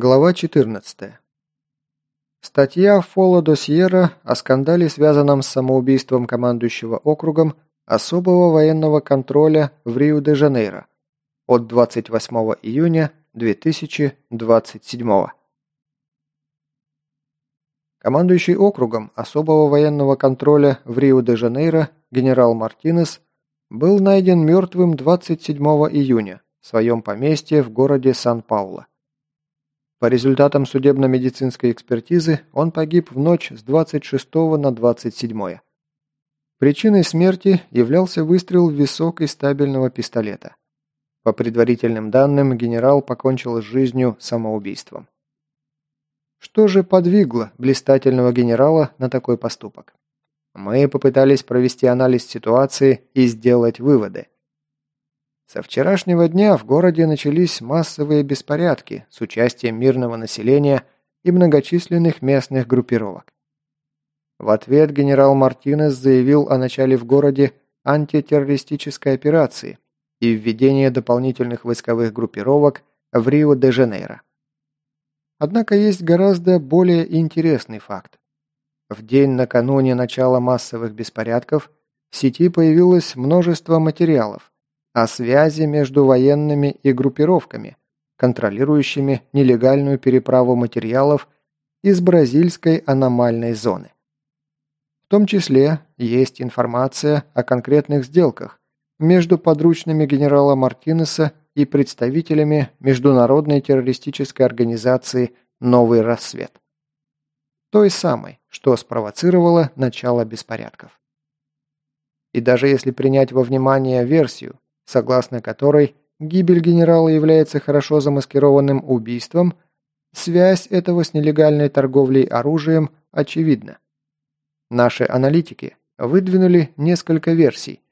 Глава 14. Статья Фоло Досьера о скандале, связанном с самоубийством командующего округом особого военного контроля в Рио-де-Жанейро от 28 июня 2027. Командующий округом особого военного контроля в Рио-де-Жанейро генерал Мартинес был найден мертвым 27 июня в своем поместье в городе Сан-Пауло. По результатам судебно-медицинской экспертизы он погиб в ночь с 26 на 27. Причиной смерти являлся выстрел в висок из стабильного пистолета. По предварительным данным, генерал покончил с жизнью самоубийством. Что же подвигло блистательного генерала на такой поступок? Мы попытались провести анализ ситуации и сделать выводы – со вчерашнего дня в городе начались массовые беспорядки с участием мирного населения и многочисленных местных группировок. В ответ генерал Мартинес заявил о начале в городе антитеррористической операции и введении дополнительных войсковых группировок в Рио-де-Жанейро. Однако есть гораздо более интересный факт. В день накануне начала массовых беспорядков в сети появилось множество материалов, о связи между военными и группировками, контролирующими нелегальную переправу материалов из бразильской аномальной зоны. В том числе есть информация о конкретных сделках между подручными генерала Мартинеса и представителями международной террористической организации «Новый рассвет». Той самой, что спровоцировало начало беспорядков. И даже если принять во внимание версию, согласно которой гибель генерала является хорошо замаскированным убийством, связь этого с нелегальной торговлей оружием очевидна. Наши аналитики выдвинули несколько версий,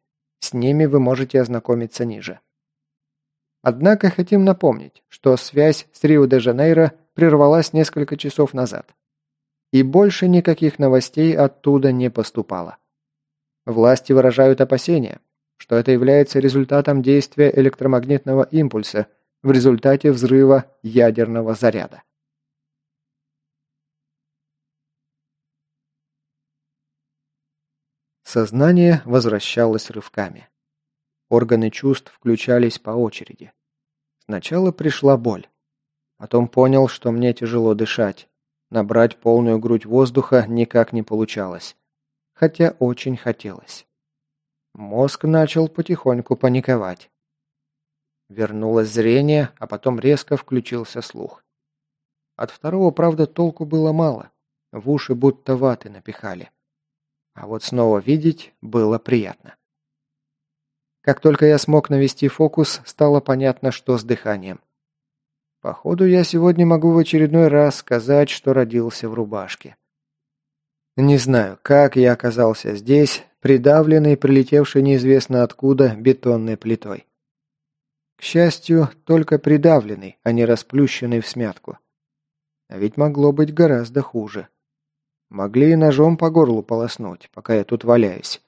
с ними вы можете ознакомиться ниже. Однако хотим напомнить, что связь с Рио-де-Жанейро прервалась несколько часов назад. И больше никаких новостей оттуда не поступало. Власти выражают опасения, что это является результатом действия электромагнитного импульса в результате взрыва ядерного заряда. Сознание возвращалось рывками. Органы чувств включались по очереди. Сначала пришла боль. Потом понял, что мне тяжело дышать. Набрать полную грудь воздуха никак не получалось. Хотя очень хотелось. Мозг начал потихоньку паниковать. Вернулось зрение, а потом резко включился слух. От второго, правда, толку было мало. В уши будто ваты напихали. А вот снова видеть было приятно. Как только я смог навести фокус, стало понятно, что с дыханием. Походу, я сегодня могу в очередной раз сказать, что родился в рубашке. Не знаю, как я оказался здесь, придавленный, прилетевший неизвестно откуда бетонной плитой. К счастью, только придавленный, а не расплющенный в смятку. А ведь могло быть гораздо хуже. Могли и ножом по горлу полоснуть, пока я тут валяюсь.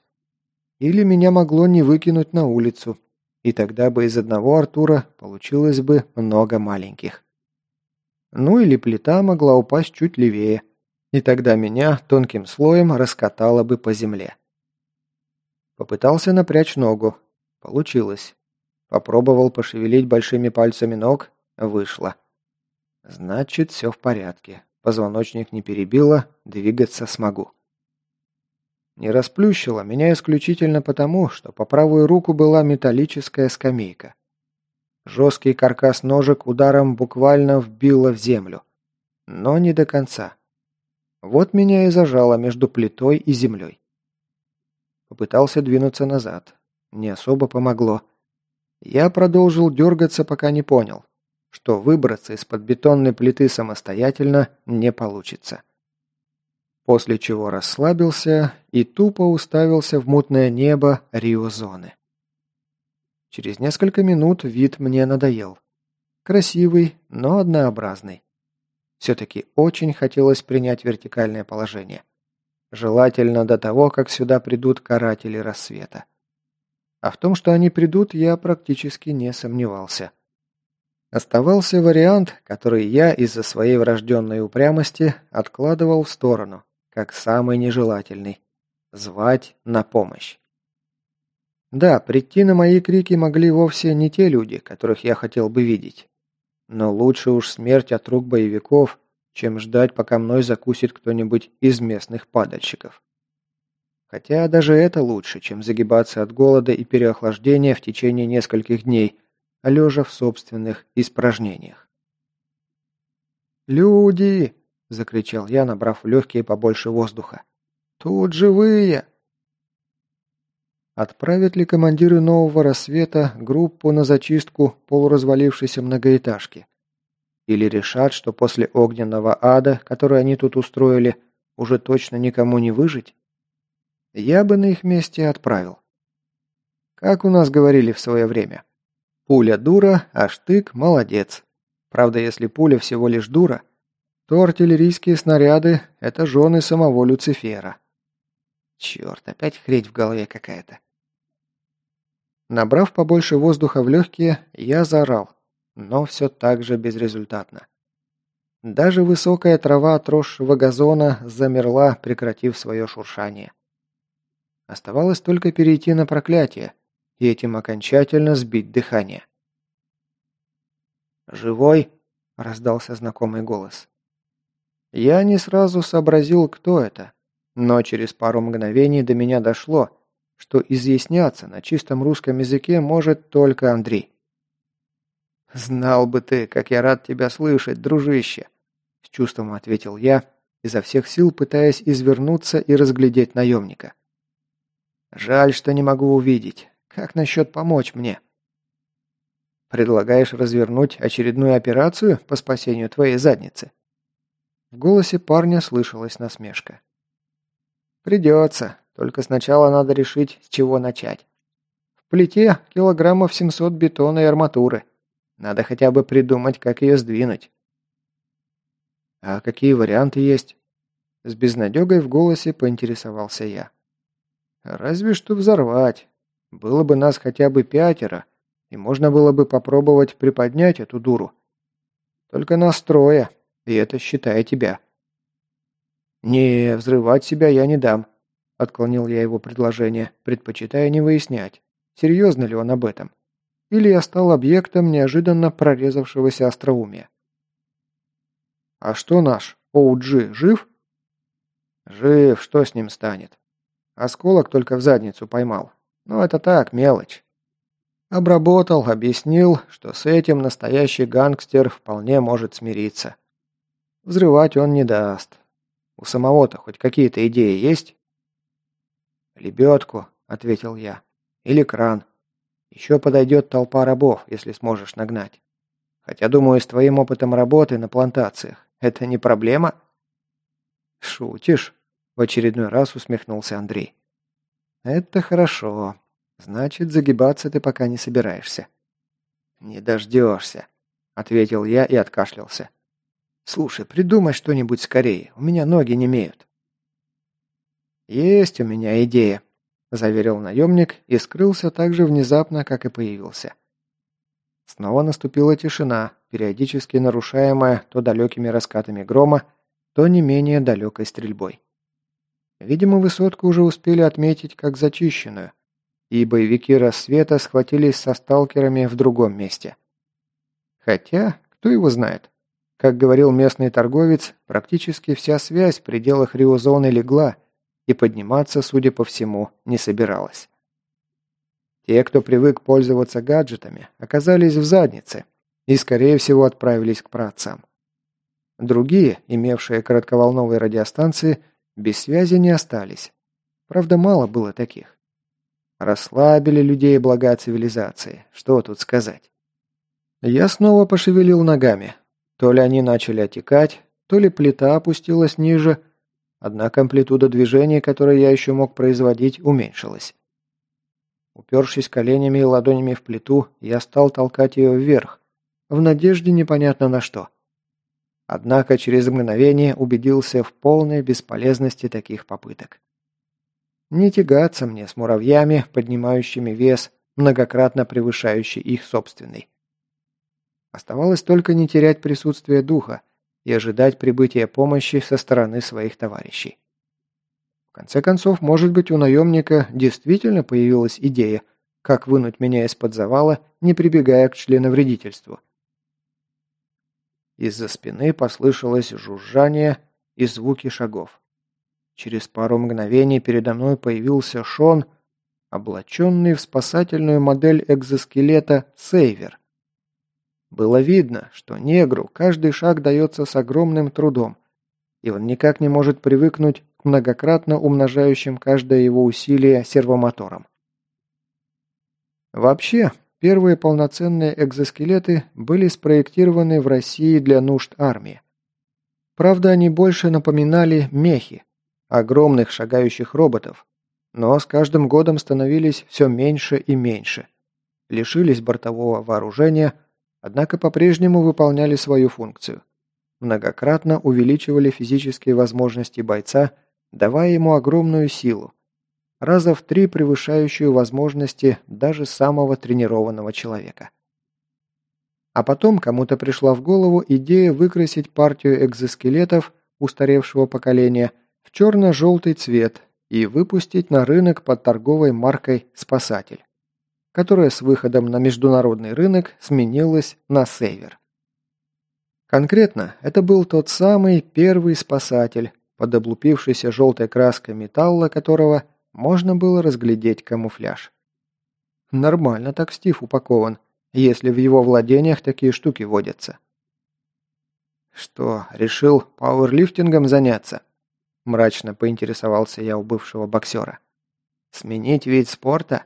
Или меня могло не выкинуть на улицу, и тогда бы из одного Артура получилось бы много маленьких. Ну или плита могла упасть чуть левее, и тогда меня тонким слоем раскатало бы по земле. Попытался напрячь ногу. Получилось. Попробовал пошевелить большими пальцами ног. Вышло. Значит, все в порядке. Позвоночник не перебило, двигаться смогу. Не расплющило меня исключительно потому, что по правую руку была металлическая скамейка. Жесткий каркас ножек ударом буквально вбило в землю. Но не до конца. Вот меня и зажало между плитой и землей. Попытался двинуться назад. Не особо помогло. Я продолжил дергаться, пока не понял, что выбраться из-под бетонной плиты самостоятельно не получится. После чего расслабился и тупо уставился в мутное небо Рио-зоны. Через несколько минут вид мне надоел. Красивый, но однообразный. Все-таки очень хотелось принять вертикальное положение. Желательно до того, как сюда придут каратели рассвета. А в том, что они придут, я практически не сомневался. Оставался вариант, который я из-за своей врожденной упрямости откладывал в сторону, как самый нежелательный – звать на помощь. Да, прийти на мои крики могли вовсе не те люди, которых я хотел бы видеть. Но лучше уж смерть от рук боевиков, чем ждать, пока мной закусит кто-нибудь из местных падальщиков. Хотя даже это лучше, чем загибаться от голода и переохлаждения в течение нескольких дней, лежа в собственных испражнениях. «Люди!» – закричал я, набрав легкие побольше воздуха. «Тут живые!» Отправят ли командиры нового рассвета группу на зачистку полуразвалившейся многоэтажки? Или решат, что после огненного ада, который они тут устроили, уже точно никому не выжить? Я бы на их месте отправил. Как у нас говорили в свое время. Пуля дура, а штык молодец. Правда, если пуля всего лишь дура, то артиллерийские снаряды – это жены самого Люцифера. Черт, опять хрень в голове какая-то. Набрав побольше воздуха в легкие, я заорал, но все так же безрезультатно. Даже высокая трава отросшего газона замерла, прекратив свое шуршание. Оставалось только перейти на проклятие и этим окончательно сбить дыхание. «Живой?» – раздался знакомый голос. Я не сразу сообразил, кто это, но через пару мгновений до меня дошло, что изъясняться на чистом русском языке может только Андрей. «Знал бы ты, как я рад тебя слышать, дружище!» С чувством ответил я, изо всех сил пытаясь извернуться и разглядеть наемника. Жаль, что не могу увидеть. Как насчет помочь мне? Предлагаешь развернуть очередную операцию по спасению твоей задницы? В голосе парня слышалась насмешка. Придется, только сначала надо решить, с чего начать. В плите килограммов 700 бетона и арматуры. Надо хотя бы придумать, как ее сдвинуть. А какие варианты есть? С безнадегой в голосе поинтересовался я. Разве что взорвать. Было бы нас хотя бы пятеро, и можно было бы попробовать приподнять эту дуру. Только нас трое, и это считая тебя. «Не, взрывать себя я не дам», — отклонил я его предложение, предпочитая не выяснять, серьезно ли он об этом. Или я стал объектом неожиданно прорезавшегося остроумия. «А что наш, Оуджи, жив?» «Жив, что с ним станет? Осколок только в задницу поймал. Но это так, мелочь. Обработал, объяснил, что с этим настоящий гангстер вполне может смириться. Взрывать он не даст. У самого-то хоть какие-то идеи есть? «Лебедку», — ответил я. «Или кран. Еще подойдет толпа рабов, если сможешь нагнать. Хотя, думаю, с твоим опытом работы на плантациях это не проблема?» «Шутишь?» В очередной раз усмехнулся Андрей. «Это хорошо. Значит, загибаться ты пока не собираешься». «Не дождешься», — ответил я и откашлялся. «Слушай, придумай что-нибудь скорее. У меня ноги не имеют». «Есть у меня идея», — заверил наемник и скрылся так же внезапно, как и появился. Снова наступила тишина, периодически нарушаемая то далекими раскатами грома, то не менее далекой стрельбой. Видимо, высотку уже успели отметить как зачищенную, и боевики рассвета схватились со сталкерами в другом месте. Хотя, кто его знает? Как говорил местный торговец, практически вся связь в пределах риозоны легла и подниматься, судя по всему, не собиралась. Те, кто привык пользоваться гаджетами, оказались в заднице и, скорее всего, отправились к працам. Другие, имевшие коротковолновые радиостанции, без связи не остались. Правда, мало было таких. Расслабили людей блага цивилизации. Что тут сказать? Я снова пошевелил ногами. То ли они начали отекать, то ли плита опустилась ниже, однако амплитуда движений, которые я еще мог производить, уменьшилась. Упершись коленями и ладонями в плиту, я стал толкать ее вверх, в надежде непонятно на что. Однако через мгновение убедился в полной бесполезности таких попыток. Не тягаться мне с муравьями, поднимающими вес, многократно превышающий их собственный. Оставалось только не терять присутствие духа и ожидать прибытия помощи со стороны своих товарищей. В конце концов, может быть, у наемника действительно появилась идея, как вынуть меня из-под завала, не прибегая к членовредительству. Из-за спины послышалось жужжание и звуки шагов. Через пару мгновений передо мной появился Шон, облаченный в спасательную модель экзоскелета «Сейвер». Было видно, что негру каждый шаг дается с огромным трудом, и он никак не может привыкнуть к многократно умножающим каждое его усилие сервомоторам. Вообще, первые полноценные экзоскелеты были спроектированы в России для нужд армии. Правда, они больше напоминали мехи, огромных шагающих роботов, но с каждым годом становились все меньше и меньше. Лишились бортового вооружения, однако по-прежнему выполняли свою функцию. Многократно увеличивали физические возможности бойца, давая ему огромную силу, раза в три превышающую возможности даже самого тренированного человека. А потом кому-то пришла в голову идея выкрасить партию экзоскелетов устаревшего поколения в черно-желтый цвет и выпустить на рынок под торговой маркой «Спасатель», которая с выходом на международный рынок сменилась на «Сейвер». Конкретно, это был тот самый первый спасатель, под облупившейся желтой краской металла которого можно было разглядеть камуфляж. Нормально так Стив упакован, если в его владениях такие штуки водятся. «Что, решил пауэрлифтингом заняться?» Мрачно поинтересовался я у бывшего боксера. «Сменить вид спорта?»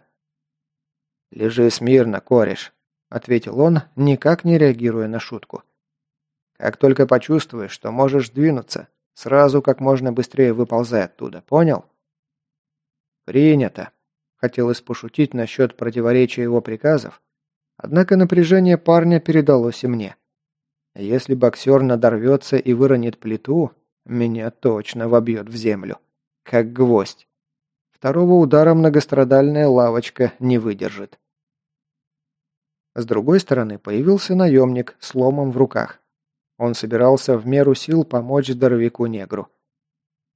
«Лежи смирно, кореш», — ответил он, никак не реагируя на шутку. «Как только почувствуешь, что можешь двинуться, сразу как можно быстрее выползай оттуда, понял?» «Принято», — хотелось пошутить насчет противоречия его приказов, однако напряжение парня передалось и мне. Если боксер надорвется и выронит плиту, меня точно вобьет в землю. Как гвоздь. Второго удара многострадальная лавочка не выдержит. С другой стороны появился наемник с ломом в руках. Он собирался в меру сил помочь здоровяку-негру.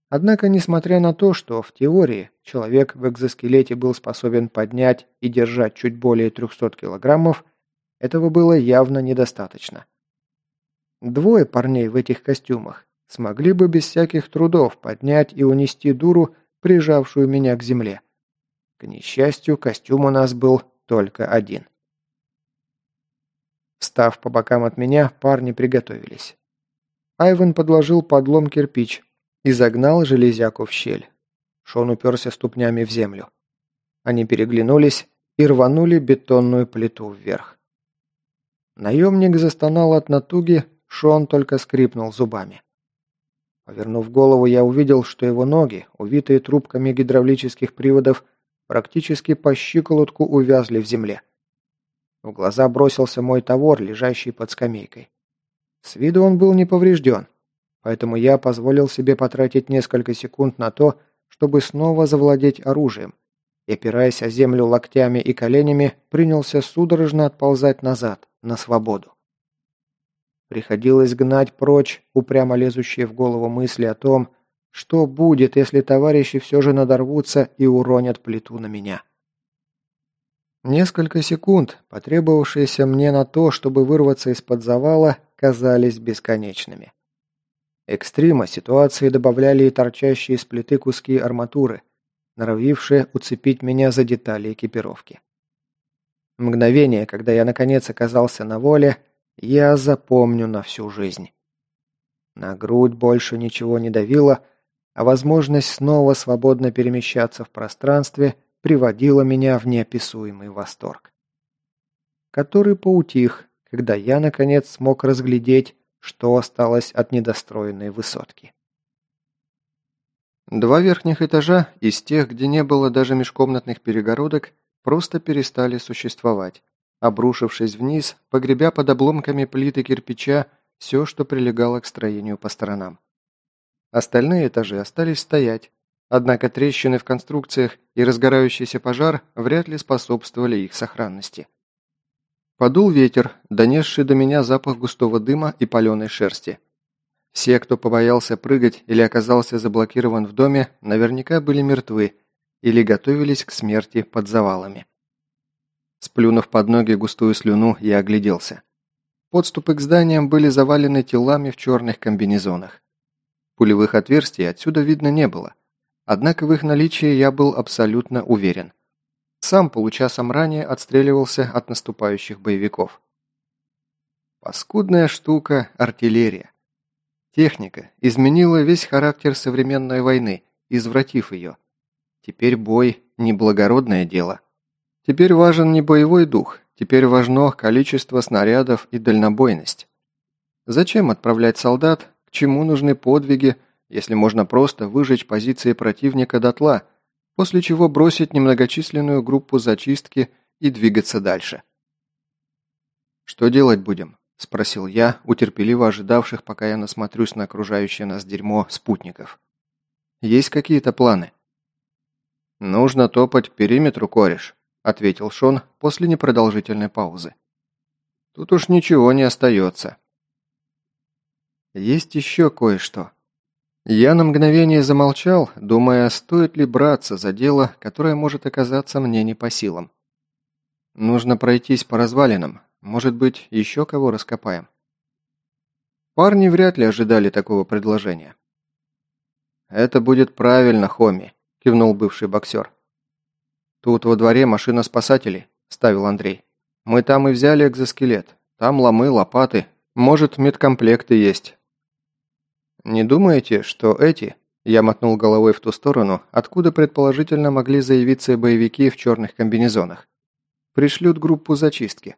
Однако, несмотря на то, что в теории человек в экзоскелете был способен поднять и держать чуть более 300 килограммов, этого было явно недостаточно. Двое парней в этих костюмах смогли бы без всяких трудов поднять и унести дуру, прижавшую меня к земле. К несчастью, костюм у нас был только один. Встав по бокам от меня, парни приготовились. Айвен подложил подлом кирпич и загнал железяку в щель. Шон уперся ступнями в землю. Они переглянулись и рванули бетонную плиту вверх. Наемник застонал от натуги, Шон только скрипнул зубами. Повернув голову, я увидел, что его ноги, увитые трубками гидравлических приводов, практически по щиколотку увязли в земле. В глаза бросился мой товар, лежащий под скамейкой. С виду он был не поврежден, поэтому я позволил себе потратить несколько секунд на то, чтобы снова завладеть оружием, и, опираясь о землю локтями и коленями, принялся судорожно отползать назад, на свободу. Приходилось гнать прочь упрямо лезущие в голову мысли о том, что будет, если товарищи все же надорвутся и уронят плиту на меня. Несколько секунд, потребовавшиеся мне на то, чтобы вырваться из-под завала, казались бесконечными. Экстрима ситуации добавляли и торчащие из плиты куски арматуры, норовившие уцепить меня за детали экипировки. Мгновение, когда я наконец оказался на воле, я запомню на всю жизнь. На грудь больше ничего не давило, а возможность снова свободно перемещаться в пространстве приводила меня в неописуемый восторг. Который поутих, когда я, наконец, смог разглядеть, что осталось от недостроенной высотки. Два верхних этажа, из тех, где не было даже межкомнатных перегородок, просто перестали существовать обрушившись вниз, погребя под обломками плиты кирпича все, что прилегало к строению по сторонам. Остальные этажи остались стоять, однако трещины в конструкциях и разгорающийся пожар вряд ли способствовали их сохранности. Подул ветер, донесший до меня запах густого дыма и паленой шерсти. Все, кто побоялся прыгать или оказался заблокирован в доме, наверняка были мертвы или готовились к смерти под завалами. Сплюнув под ноги густую слюну, я огляделся. Подступы к зданиям были завалены телами в черных комбинезонах. Пулевых отверстий отсюда видно не было. Однако в их наличии я был абсолютно уверен. Сам получасом ранее отстреливался от наступающих боевиков. Паскудная штука – артиллерия. Техника изменила весь характер современной войны, извратив ее. Теперь бой – неблагородное дело. Теперь важен не боевой дух, теперь важно количество снарядов и дальнобойность. Зачем отправлять солдат, к чему нужны подвиги, если можно просто выжечь позиции противника дотла – после чего бросить немногочисленную группу зачистки и двигаться дальше. «Что делать будем?» – спросил я у терпеливо ожидавших, пока я насмотрюсь на окружающее нас дерьмо спутников. «Есть какие-то планы?» «Нужно топать к периметру, кореш», – ответил Шон после непродолжительной паузы. «Тут уж ничего не остается». «Есть еще кое-что», я на мгновение замолчал, думая, стоит ли браться за дело, которое может оказаться мне не по силам. Нужно пройтись по развалинам, может быть, еще кого раскопаем. Парни вряд ли ожидали такого предложения. «Это будет правильно, Хоми», – кивнул бывший боксер. «Тут во дворе машина спасателей», – ставил Андрей. «Мы там и взяли экзоскелет. Там ломы, лопаты. Может, медкомплекты есть. «Не думаете, что эти...» Я мотнул головой в ту сторону, откуда предположительно могли заявиться боевики в черных комбинезонах. «Пришлют группу зачистки».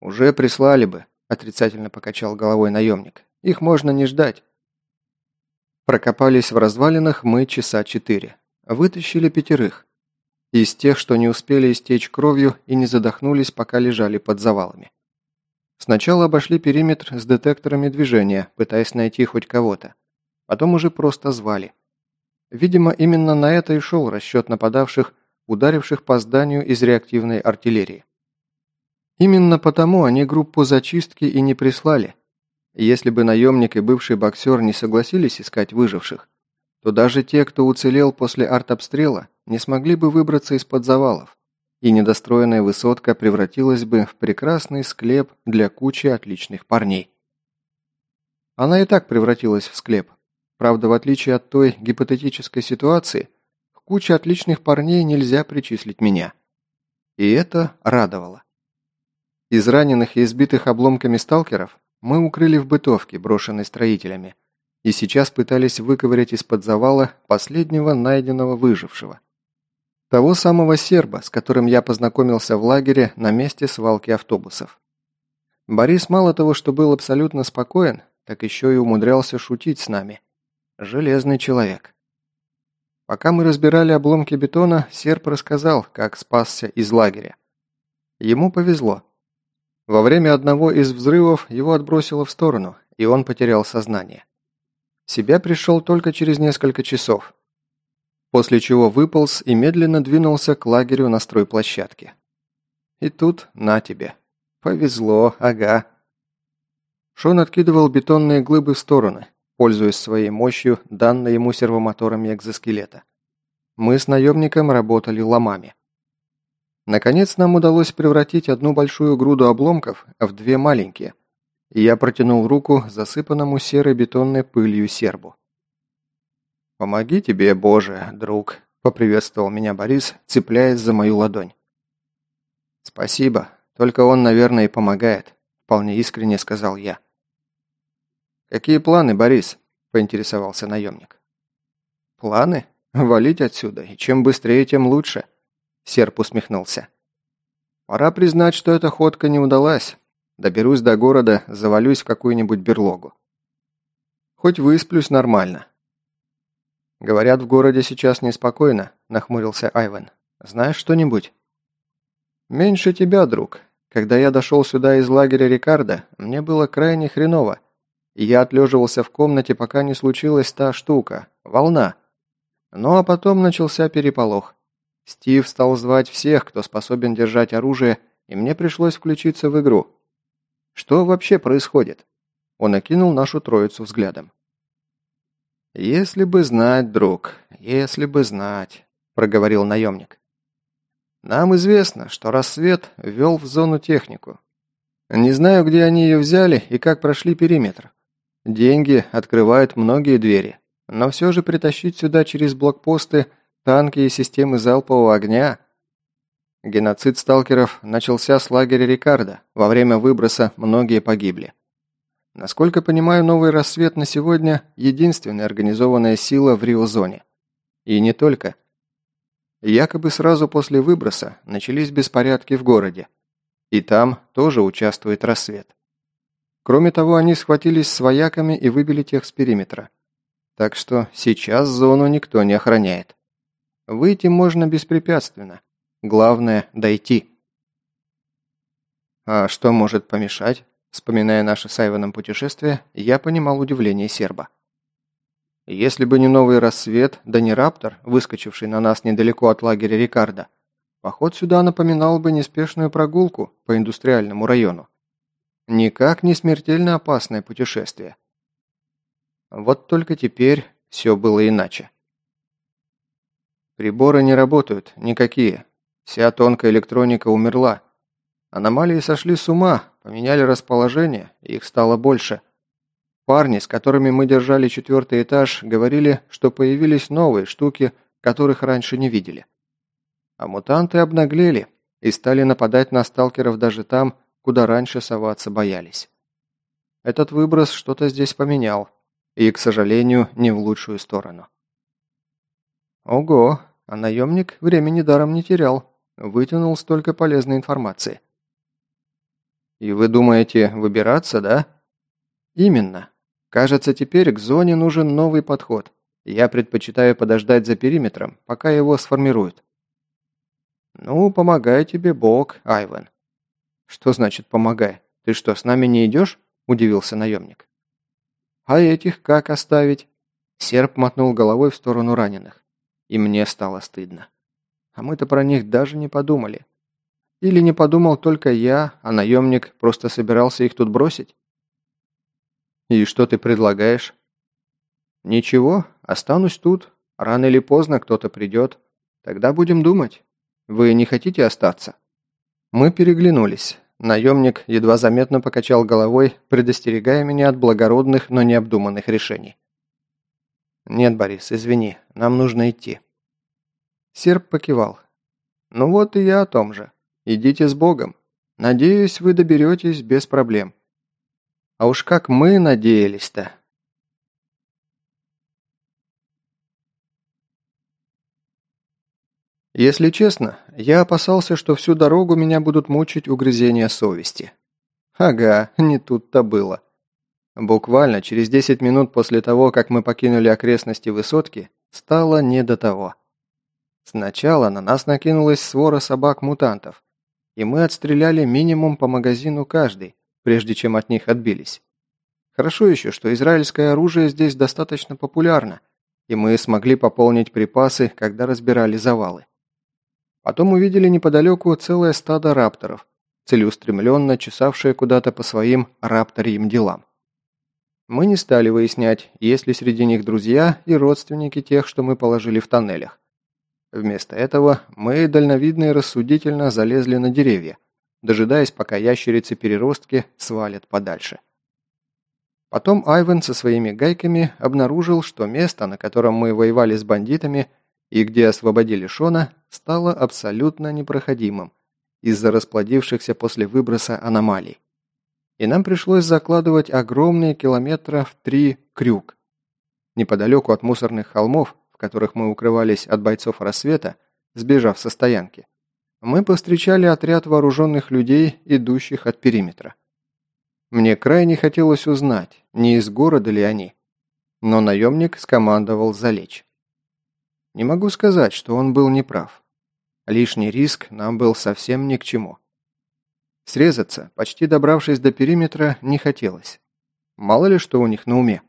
«Уже прислали бы», – отрицательно покачал головой наемник. «Их можно не ждать». Прокопались в развалинах мы часа четыре. Вытащили пятерых. Из тех, что не успели истечь кровью и не задохнулись, пока лежали под завалами. Сначала обошли периметр с детекторами движения, пытаясь найти хоть кого-то. Потом уже просто звали. Видимо, именно на это и шел расчет нападавших, ударивших по зданию из реактивной артиллерии. Именно потому они группу зачистки и не прислали. Если бы наемник и бывший боксер не согласились искать выживших, то даже те, кто уцелел после артобстрела, не смогли бы выбраться из-под завалов и недостроенная высотка превратилась бы в прекрасный склеп для кучи отличных парней. Она и так превратилась в склеп. Правда, в отличие от той гипотетической ситуации, к куче отличных парней нельзя причислить меня. И это радовало. Из раненых и избитых обломками сталкеров мы укрыли в бытовке, брошенной строителями, и сейчас пытались выковырять из-под завала последнего найденного выжившего – того самого серба, с которым я познакомился в лагере на месте свалки автобусов. Борис мало того, что был абсолютно спокоен, так еще и умудрялся шутить с нами. Железный человек. Пока мы разбирали обломки бетона, серб рассказал, как спасся из лагеря. Ему повезло. Во время одного из взрывов его отбросило в сторону, и он потерял сознание. Себя пришел только через несколько часов, после чего выполз и медленно двинулся к лагерю на стройплощадке. И тут на тебе. Повезло, ага. Шон откидывал бетонные глыбы в стороны, пользуясь своей мощью, данной ему сервомоторами экзоскелета. Мы с наемником работали ломами. Наконец нам удалось превратить одну большую груду обломков в две маленькие, и я протянул руку засыпанному серой бетонной пылью сербу. «Помоги тебе, Боже, друг», – поприветствовал меня Борис, цепляясь за мою ладонь. «Спасибо, только он, наверное, и помогает», – вполне искренне сказал я. «Какие планы, Борис?» – поинтересовался наемник. «Планы? Валить отсюда, и чем быстрее, тем лучше», – серп усмехнулся. «Пора признать, что эта ходка не удалась. Доберусь до города, завалюсь в какую-нибудь берлогу. Хоть высплюсь нормально, «Говорят, в городе сейчас неспокойно», – нахмурился Айвен. «Знаешь что-нибудь?» «Меньше тебя, друг. Когда я дошел сюда из лагеря Рикардо, мне было крайне хреново. И я отлеживался в комнате, пока не случилась та штука – волна. Ну а потом начался переполох. Стив стал звать всех, кто способен держать оружие, и мне пришлось включиться в игру. Что вообще происходит? Он окинул нашу троицу взглядом. «Если бы знать, друг, если бы знать», – проговорил наемник. «Нам известно, что рассвет ввел в зону технику. Не знаю, где они ее взяли и как прошли периметр. Деньги открывают многие двери, но все же притащить сюда через блокпосты танки и системы залпового огня...» Геноцид сталкеров начался с лагеря Рикардо. Во время выброса многие погибли. Насколько понимаю, новый рассвет на сегодня – единственная организованная сила в Рио-зоне. И не только. Якобы сразу после выброса начались беспорядки в городе. И там тоже участвует рассвет. Кроме того, они схватились с вояками и выбили тех с периметра. Так что сейчас зону никто не охраняет. Выйти можно беспрепятственно. Главное – дойти. А что может помешать? Вспоминая наше с Айваном путешествие, я понимал удивление серба. Если бы не новый рассвет, да не раптор, выскочивший на нас недалеко от лагеря Рикардо, поход сюда напоминал бы неспешную прогулку по индустриальному району. Никак не смертельно опасное путешествие. Вот только теперь все было иначе. Приборы не работают, никакие. Вся тонкая электроника умерла. Аномалии сошли с ума, Поменяли расположение, их стало больше. Парни, с которыми мы держали четвертый этаж, говорили, что появились новые штуки, которых раньше не видели. А мутанты обнаглели и стали нападать на сталкеров даже там, куда раньше соваться боялись. Этот выброс что-то здесь поменял, и, к сожалению, не в лучшую сторону. Ого, а наемник времени даром не терял, вытянул столько полезной информации. «И вы думаете выбираться, да?» «Именно. Кажется, теперь к зоне нужен новый подход. Я предпочитаю подождать за периметром, пока его сформируют». «Ну, помогай тебе Бог, Айвен». «Что значит «помогай»? Ты что, с нами не идешь?» – удивился наемник. «А этих как оставить?» Серп мотнул головой в сторону раненых. И мне стало стыдно. А мы-то про них даже не подумали. Или не подумал только я, а наемник просто собирался их тут бросить? И что ты предлагаешь? Ничего, останусь тут. Рано или поздно кто-то придет. Тогда будем думать. Вы не хотите остаться? Мы переглянулись. Наемник едва заметно покачал головой, предостерегая меня от благородных, но необдуманных решений. «Нет, Борис, извини, нам нужно идти». Серп покивал. «Ну вот и я о том же. Идите с Богом. Надеюсь, вы доберетесь без проблем. А уж как мы надеялись-то. Если честно, я опасался, что всю дорогу меня будут мучить угрызения совести. Ага, не тут-то было. Буквально через 10 минут после того, как мы покинули окрестности высотки, стало не до того. Сначала на нас накинулась свора собак-мутантов, и мы отстреляли минимум по магазину каждый, прежде чем от них отбились. Хорошо еще, что израильское оружие здесь достаточно популярно, и мы смогли пополнить припасы, когда разбирали завалы. Потом увидели неподалеку целое стадо рапторов, целеустремленно чесавшее куда-то по своим рапторьим делам. Мы не стали выяснять, есть ли среди них друзья и родственники тех, что мы положили в тоннелях. Вместо этого мы дальновидно и рассудительно залезли на деревья, дожидаясь, пока ящерицы-переростки свалят подальше. Потом Айвен со своими гайками обнаружил, что место, на котором мы воевали с бандитами и где освободили Шона, стало абсолютно непроходимым из-за расплодившихся после выброса аномалий. И нам пришлось закладывать огромные километра в три крюк. Неподалеку от мусорных холмов которых мы укрывались от бойцов рассвета, сбежав со стоянки, мы повстречали отряд вооруженных людей, идущих от периметра. Мне крайне хотелось узнать, не из города ли они, но наемник скомандовал залечь. Не могу сказать, что он был неправ. Лишний риск нам был совсем ни к чему. Срезаться, почти добравшись до периметра, не хотелось. Мало ли что у них на уме.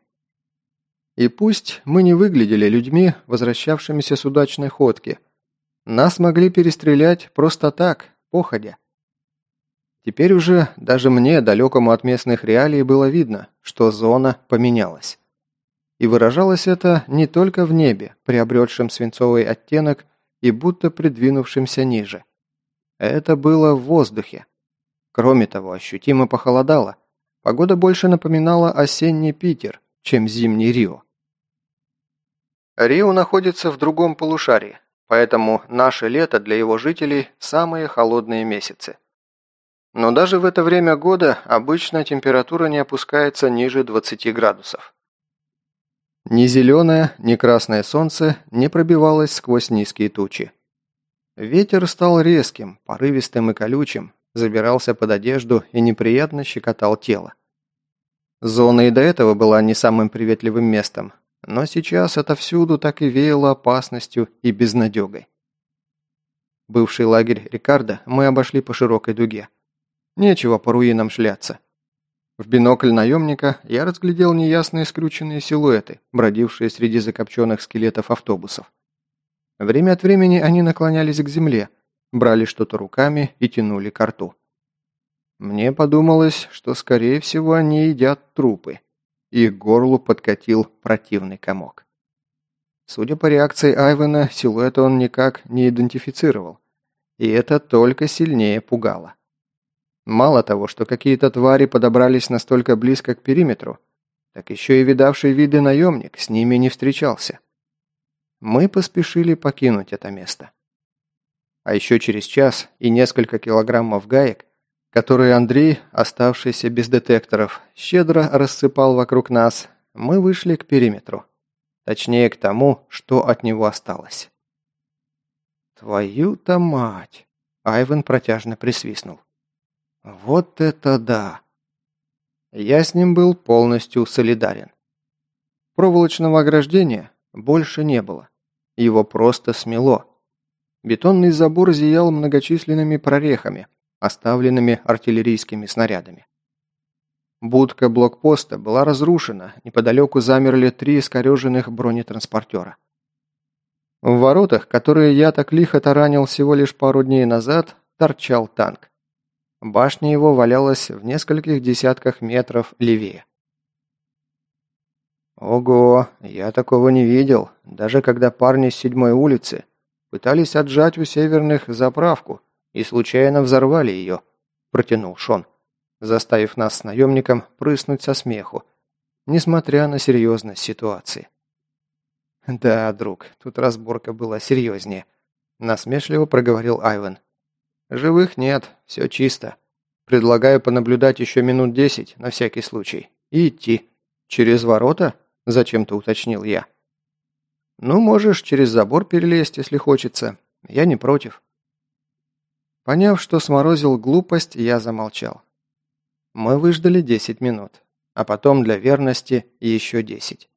И пусть мы не выглядели людьми, возвращавшимися с удачной ходки, нас могли перестрелять просто так, походя. Теперь уже даже мне, далекому от местных реалий, было видно, что зона поменялась. И выражалось это не только в небе, приобретшем свинцовый оттенок и будто придвинувшимся ниже. Это было в воздухе. Кроме того, ощутимо похолодало. Погода больше напоминала осенний Питер, чем зимний Рио. Рио находится в другом полушарии, поэтому наше лето для его жителей – самые холодные месяцы. Но даже в это время года обычно температура не опускается ниже 20 градусов. Ни зеленое, ни красное солнце не пробивалось сквозь низкие тучи. Ветер стал резким, порывистым и колючим, забирался под одежду и неприятно щекотал тело. Зона и до этого была не самым приветливым местом, но сейчас отовсюду так и веяло опасностью и безнадегой. Бывший лагерь Рикардо мы обошли по широкой дуге. Нечего по руинам шляться. В бинокль наемника я разглядел неясные скрюченные силуэты, бродившие среди закопченных скелетов автобусов. Время от времени они наклонялись к земле, брали что-то руками и тянули к рту. Мне подумалось, что, скорее всего, они едят трупы. И к горлу подкатил противный комок. Судя по реакции Айвена, силуэт он никак не идентифицировал. И это только сильнее пугало. Мало того, что какие-то твари подобрались настолько близко к периметру, так еще и видавший виды наемник с ними не встречался. Мы поспешили покинуть это место. А еще через час и несколько килограммов гаек, которые Андрей, оставшийся без детекторов, щедро рассыпал вокруг нас, мы вышли к периметру. Точнее, к тому, что от него осталось. «Твою-то мать!» Айвен протяжно присвистнул. Вот это да! Я с ним был полностью солидарен. Проволочного ограждения больше не было. Его просто смело. Бетонный забор зиял многочисленными прорехами, оставленными артиллерийскими снарядами. Будка блокпоста была разрушена, неподалеку замерли три искореженных бронетранспортера. В воротах, которые я так лихо таранил всего лишь пару дней назад, торчал танк. Башня его валялась в нескольких десятках метров левее. Ого, я такого не видел, даже когда парни с седьмой улицы пытались отжать у северных заправку и случайно взорвали ее, протянул Шон, заставив нас с наемником прыснуть со смеху, несмотря на серьезность ситуации. «Да, друг, тут разборка была серьезнее», – насмешливо проговорил Айвен. «Живых нет, все чисто. Предлагаю понаблюдать еще минут десять, на всякий случай, и идти. Через ворота?» – зачем-то уточнил я. «Ну, можешь через забор перелезть, если хочется. Я не против». Поняв, что сморозил глупость, я замолчал. Мы выждали десять минут, а потом для верности еще десять.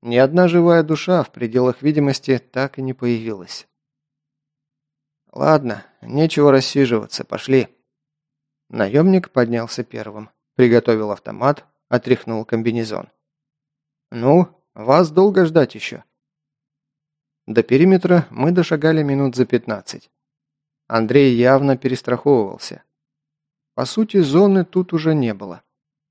Ни одна живая душа в пределах видимости так и не появилась. «Ладно, нечего рассиживаться, пошли». Наемник поднялся первым, приготовил автомат, отряхнул комбинезон. «Ну, вас долго ждать еще?» До периметра мы дошагали минут за пятнадцать. Андрей явно перестраховывался. По сути, зоны тут уже не было.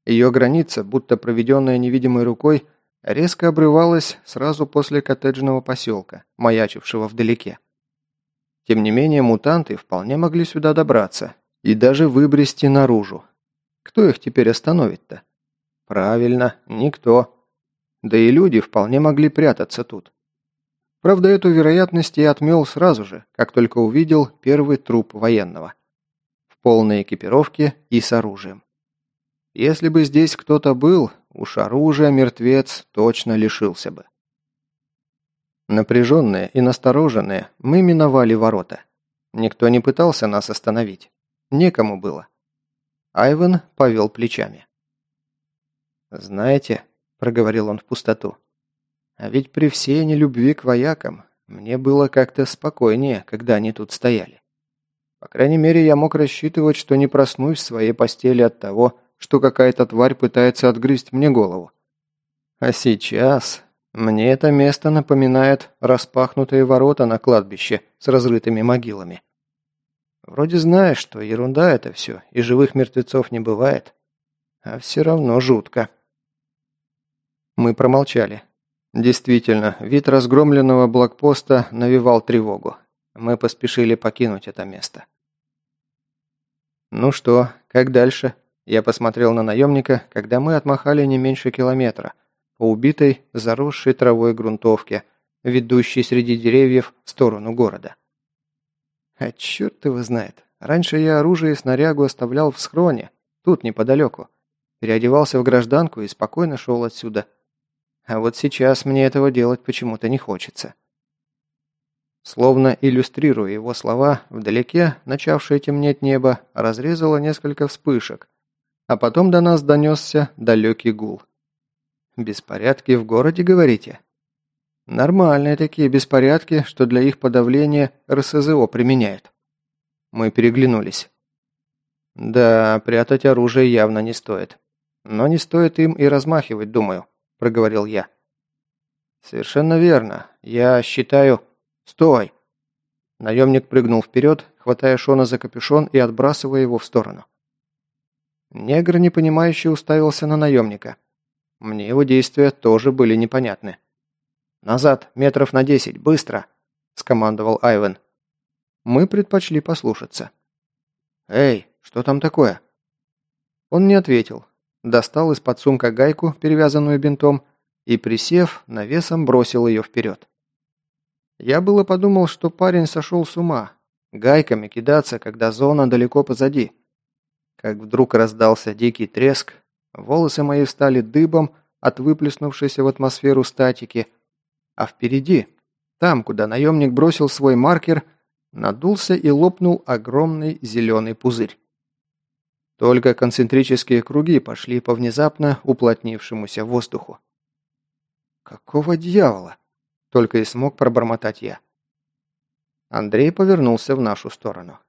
Ее граница, будто проведенная невидимой рукой, резко обрывалась сразу после коттеджного поселка, маячившего вдалеке. Тем не менее, мутанты вполне могли сюда добраться и даже выбрести наружу. Кто их теперь остановит-то? Правильно, никто. Да и люди вполне могли прятаться тут. Правда, эту вероятность я отмел сразу же, как только увидел первый труп военного. В полной экипировке и с оружием. Если бы здесь кто-то был, уж оружия мертвец точно лишился бы. Напряженные и настороженные, мы миновали ворота. Никто не пытался нас остановить. Некому было. Айвен повел плечами. «Знаете», — проговорил он в пустоту, «а ведь при всей нелюбви к воякам мне было как-то спокойнее, когда они тут стояли. По крайней мере, я мог рассчитывать, что не проснусь в своей постели от того, что какая-то тварь пытается отгрызть мне голову. А сейчас мне это место напоминает распахнутые ворота на кладбище с разрытыми могилами. Вроде знаешь, что ерунда это все, и живых мертвецов не бывает. А все равно жутко. Мы промолчали. Действительно, вид разгромленного блокпоста навевал тревогу. Мы поспешили покинуть это место. «Ну что, как дальше?» Я посмотрел на наемника, когда мы отмахали не меньше километра по убитой, заросшей травой грунтовке, ведущей среди деревьев в сторону города. А черт его знает. Раньше я оружие и снарягу оставлял в схроне, тут неподалеку. Переодевался в гражданку и спокойно шел отсюда. А вот сейчас мне этого делать почему-то не хочется. Словно иллюстрируя его слова, вдалеке, начавшее темнеть небо, разрезало несколько вспышек, а потом до нас донесся далекий гул. «Беспорядки в городе, говорите?» «Нормальные такие беспорядки, что для их подавления РСЗО применяют». Мы переглянулись. «Да, прятать оружие явно не стоит. Но не стоит им и размахивать, думаю», – проговорил я. «Совершенно верно. Я считаю...» «Стой!» Наемник прыгнул вперед, хватая Шона за капюшон и отбрасывая его в сторону. Негр, непонимающе, уставился на наемника. Мне его действия тоже были непонятны. «Назад, метров на десять, быстро!» – скомандовал Айвен. Мы предпочли послушаться. «Эй, что там такое?» Он не ответил. Достал из-под сумка гайку, перевязанную бинтом, и, присев, навесом бросил ее вперед. Я было подумал, что парень сошел с ума. Гайками кидаться, когда зона далеко позади. Как вдруг раздался дикий треск, волосы мои встали дыбом от выплеснувшейся в атмосферу статики, а впереди, там, куда наемник бросил свой маркер, надулся и лопнул огромный зеленый пузырь. Только концентрические круги пошли по внезапно уплотнившемуся воздуху. Какого дьявола? Только и смог пробормотать я. Андрей повернулся в нашу сторону.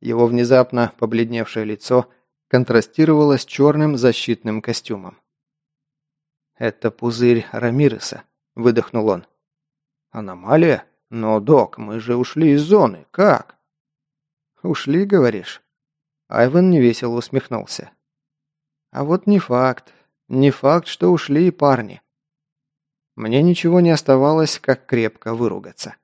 Его внезапно побледневшее лицо контрастировало с черным защитным костюмом. «Это пузырь Рамиреса», – выдохнул он. «Аномалия? Но, док, мы же ушли из зоны. Как?» «Ушли, говоришь?» Айвен невесело усмехнулся. «А вот не факт. Не факт, что ушли парни. Мне ничего не оставалось, как крепко выругаться.